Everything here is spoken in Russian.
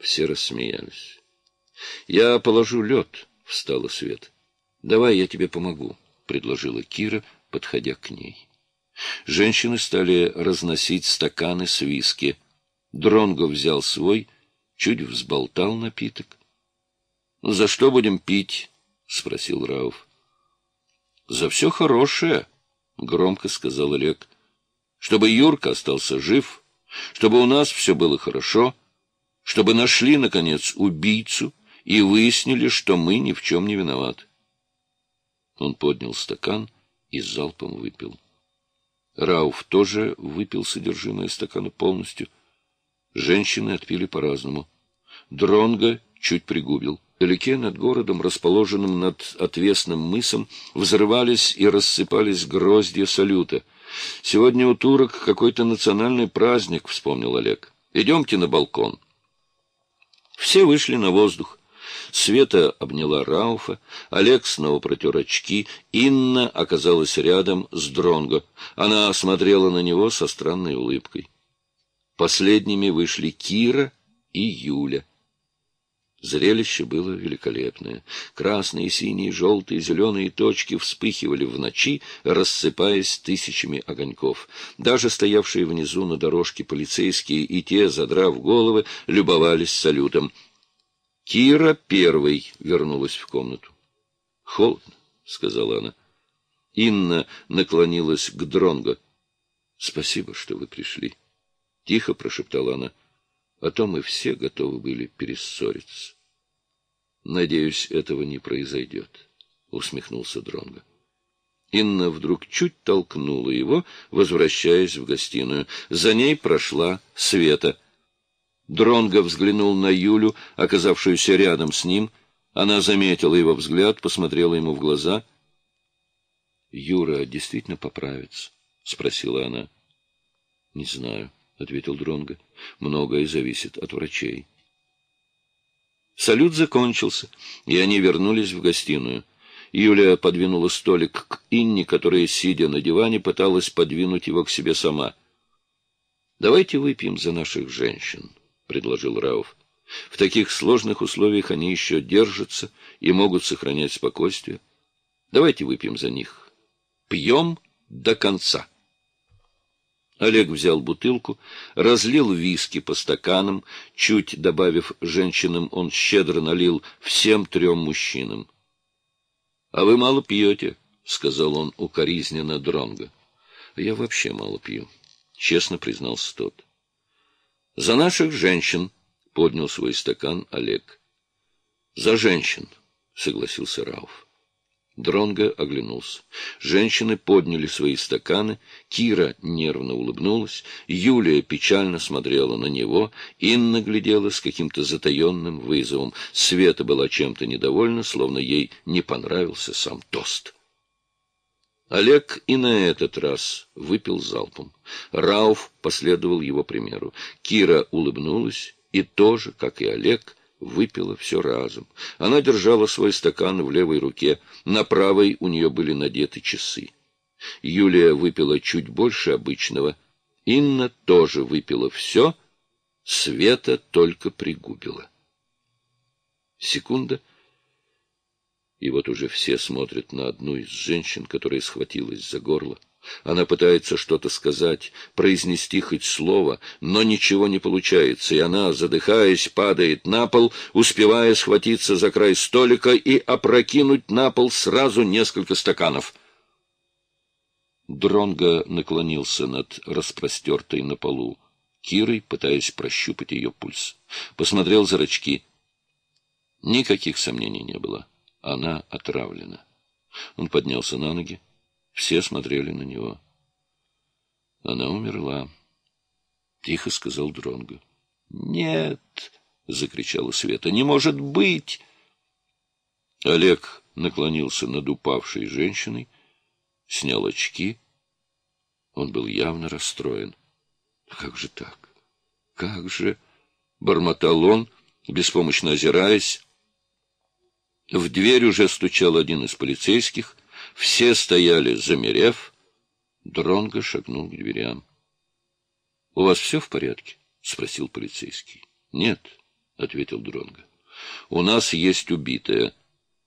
Все рассмеялись. — Я положу лед, — встала Свет. — Давай я тебе помогу, — предложила Кира, подходя к ней. Женщины стали разносить стаканы с виски. Дронго взял свой, чуть взболтал напиток. — За что будем пить? — спросил Рауф. — За все хорошее, — громко сказал Олег. — Чтобы Юрка остался жив, чтобы у нас все было хорошо, чтобы нашли, наконец, убийцу и выяснили, что мы ни в чем не виноваты. Он поднял стакан и залпом выпил. Рауф тоже выпил содержимое стакана полностью. Женщины отпили по-разному. Дронго чуть пригубил. Вдалеке над городом, расположенным над отвесным мысом, взрывались и рассыпались гроздья салюта. «Сегодня у турок какой-то национальный праздник», — вспомнил Олег. «Идемте на балкон». Все вышли на воздух. Света обняла Рауфа, Олег снова протер очки, Инна оказалась рядом с Дронго. Она смотрела на него со странной улыбкой. Последними вышли Кира и Юля. Зрелище было великолепное. Красные, синие, желтые, зеленые точки вспыхивали в ночи, рассыпаясь тысячами огоньков. Даже стоявшие внизу на дорожке полицейские и те, задрав головы, любовались салютом. Кира первой вернулась в комнату. — Холодно, — сказала она. Инна наклонилась к Дронго. — Спасибо, что вы пришли. Тихо прошептала она а то мы все готовы были перессориться. Надеюсь, этого не произойдет, — усмехнулся Дронго. Инна вдруг чуть толкнула его, возвращаясь в гостиную. За ней прошла Света. Дронго взглянул на Юлю, оказавшуюся рядом с ним. Она заметила его взгляд, посмотрела ему в глаза. — Юра действительно поправится? — спросила она. — Не знаю. —— ответил Дронго. — Многое зависит от врачей. Салют закончился, и они вернулись в гостиную. Юлия подвинула столик к Инне, которая, сидя на диване, пыталась подвинуть его к себе сама. — Давайте выпьем за наших женщин, — предложил Рауф. В таких сложных условиях они еще держатся и могут сохранять спокойствие. Давайте выпьем за них. Пьем до конца. Олег взял бутылку, разлил виски по стаканам, чуть добавив женщинам, он щедро налил всем трем мужчинам. — А вы мало пьете, — сказал он укоризненно Дронго. — Я вообще мало пью, — честно признался тот. — За наших женщин, — поднял свой стакан Олег. — За женщин, — согласился Рауф. Дронго оглянулся. Женщины подняли свои стаканы, Кира нервно улыбнулась, Юлия печально смотрела на него, Инна глядела с каким-то затаенным вызовом. Света была чем-то недовольна, словно ей не понравился сам тост. Олег и на этот раз выпил залпом. Рауф последовал его примеру. Кира улыбнулась и тоже, как и Олег, выпила все разом. Она держала свой стакан в левой руке, на правой у нее были надеты часы. Юлия выпила чуть больше обычного. Инна тоже выпила все, Света только пригубила. Секунда, и вот уже все смотрят на одну из женщин, которая схватилась за горло. Она пытается что-то сказать, произнести хоть слово, но ничего не получается, и она, задыхаясь, падает на пол, успевая схватиться за край столика и опрокинуть на пол сразу несколько стаканов. Дронго наклонился над распростертой на полу Кирой, пытаясь прощупать ее пульс. Посмотрел зрачки. Никаких сомнений не было. Она отравлена. Он поднялся на ноги. Все смотрели на него. Она умерла. Тихо сказал Дронго. Нет, закричала Света. Не может быть! Олег наклонился над упавшей женщиной, снял очки. Он был явно расстроен. Как же так? Как же? Бормотал он, беспомощно озираясь. В дверь уже стучал один из полицейских. Все стояли, замерев. Дронго шагнул к дверям. — У вас все в порядке? — спросил полицейский. — Нет, ответил Дронго. У нас есть убитая.